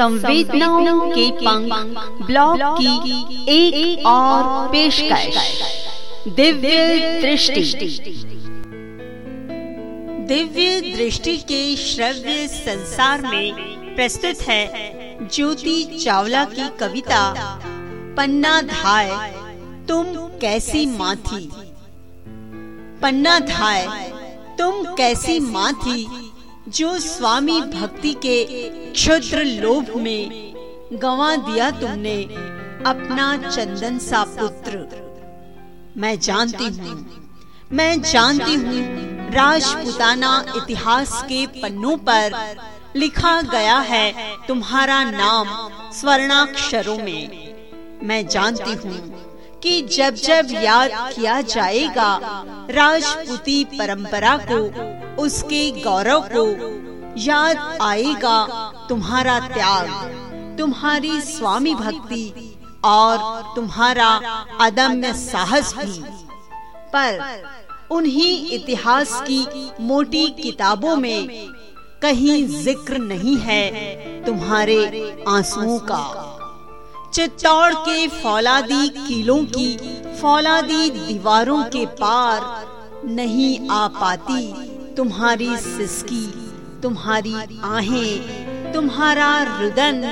संवेदनाओं के पंख ब्लॉग की एक, एक और पेशकश। दिव्य दृष्टि। दिव्य दृष्टि के श्रव्य संसार में प्रस्तुत है ज्योति चावला की कविता पन्ना धाय तुम कैसी माँ थी पन्ना धाय तुम कैसी माँ थी जो स्वामी भक्ति के क्षुद्र लोभ में गवा दिया तुमने अपना चंदन सा पुत्र। मैं जानती हूँ, मैं जानती हूँ, राजपुताना इतिहास के पन्नों पर लिखा गया है तुम्हारा नाम स्वर्णाक्षरों में। मैं जानती हूँ कि जब जब याद किया जाएगा, राजपूती परंपरा को उसके गौरव को याद आएगा तुम्हारा त्याग, तुम्हारी स्वामी भक्ति और तुम्हारा अदम्य साहस भी। पर उन्हीं इतिहास की मोटी किताबों में कहीं ज़िक्र नहीं है तुम्हारे आंसुओं का। चित्तौड़ के फौलादी किलों की फौलादी दीवारों के पार नहीं आ पाती तुम्हारी सिसकी, तुम्हारी आहें, तुम्हारा रुदन,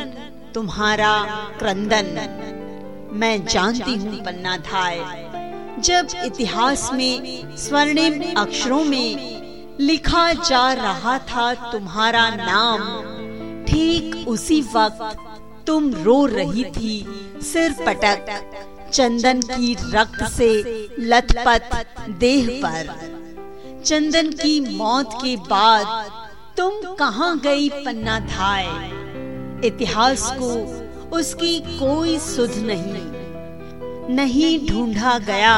तुम्हारा क्रंदन। मैं जानती हूँ पन्ना धाय। जब इतिहास में, स्वर्णिम अक्षरों में लिखा जा रहा था तुम्हारा नाम, ठीक उसी वक्त तुम रो रही थी, सिर पटक, चंदन की रक्त से लथपथ देह पर। चंदन की मौत के बाद तुम कहाँ गई पन्ना धाय इतिहास को उसकी कोई सुध नहीं। नहीं ढूंढा गया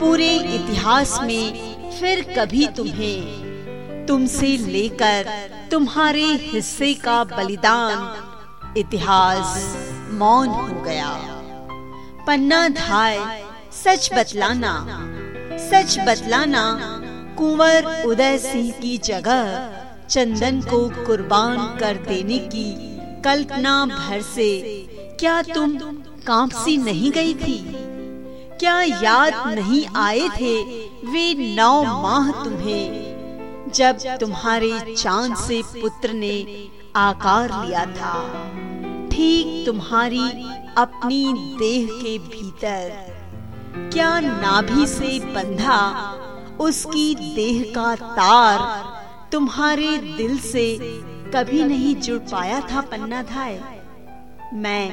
पूरे इतिहास में फिर कभी तुम्हें। तुमसे लेकर तुम्हारे हिस्से का बलिदान इतिहास मौन हो गया। पन्ना धाय सच बतलाना सच बतलाना कुंवर उदय सिंह की जगह चंदन को कुर्बान कर देने की कल्पना भर से क्या तुम कांपसी नहीं गई थी? क्या याद नहीं आए थे वे नौ माह तुम्हें, जब तुम्हारे चाँद से पुत्र ने आकार लिया था? ठीक तुम्हारी अपनी देह के भीतर क्या नाभि से बंधा उसकी देह का तार तुम्हारे दिल से कभी नहीं जुड़ पाया था, पन्ना धाय। मैं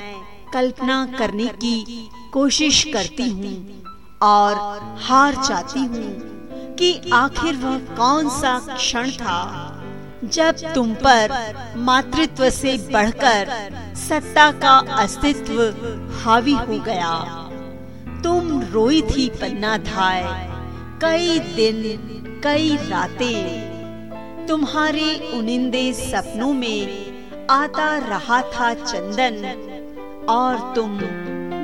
कल्पना करने की कोशिश करती हूँ और हार जाती हूँ कि आखिर वह कौन सा क्षण था जब तुम पर मातृत्व से बढ़कर सत्ता का अस्तित्व हावी हो गया। तुम रोई थी, पन्ना धाय। कई दिन, कई रातें, तुम्हारे उनिंदे सपनों में आता रहा था चंदन, और तुम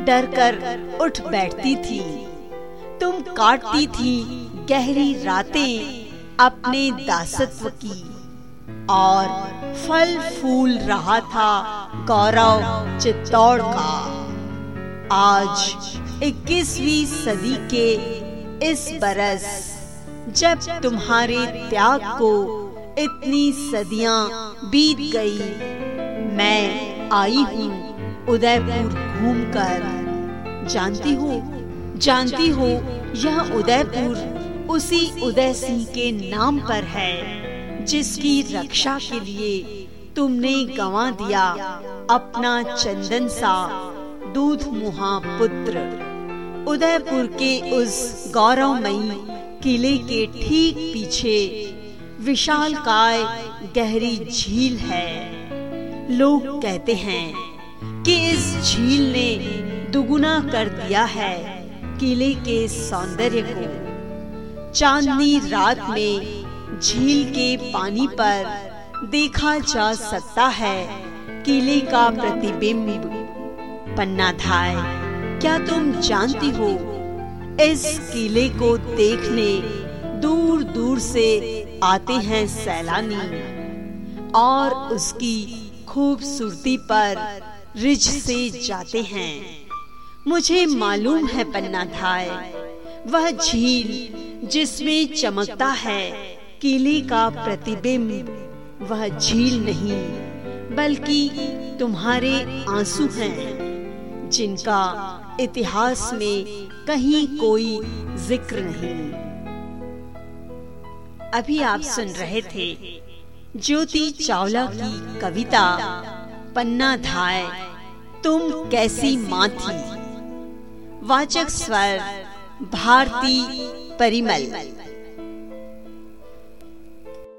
डरकर उठ बैठती थी। तुम काटती थी गहरी रातें अपने दासत्व की, और फल फूल रहा था गौरव चित्तौड़ का। आज 21वीं सदी के इस बरस, जब तुम्हारे त्याग को इतनी सदियाँ बीत गई, मैं आई हूँ उदयपुर घूमकर। जानती हो जानती हो, यह उदयपुर उसी उदय सिंह के नाम पर है, जिसकी रक्षा के लिए तुमने गंवा दिया अपना चंदन सा दूध मुहा पुत्र। उदयपुर के उस गौरवमयी किले के ठीक पीछे विशाल काय गहरी झील है। लोग कहते हैं कि इस झील ने दुगुना कर दिया है किले के सौंदर्य को। चांदनी रात में झील के पानी पर देखा जा सकता है किले का प्रतिबिंब पन्ना धाय क्या तुम जानती हो? इस किले को देखने दूर दूर से आते हैं सैलानी और उसकी खूबसूरती पर रिझ से जाते हैं। मुझे मालूम है पन्ना धाय, वह झील जिसमें चमकता है, किले का प्रतिबिंब, वह झील नहीं, बल्कि तुम्हारे आँसू हैं, जिनका इतिहास में कहीं कोई ज़िक्र नहीं। अभी आप सुन रहे थे ज्योति चावला की कविता पन्ना धाय, तुम कैसी माँ थी वाचक स्वर, भारती परिमल।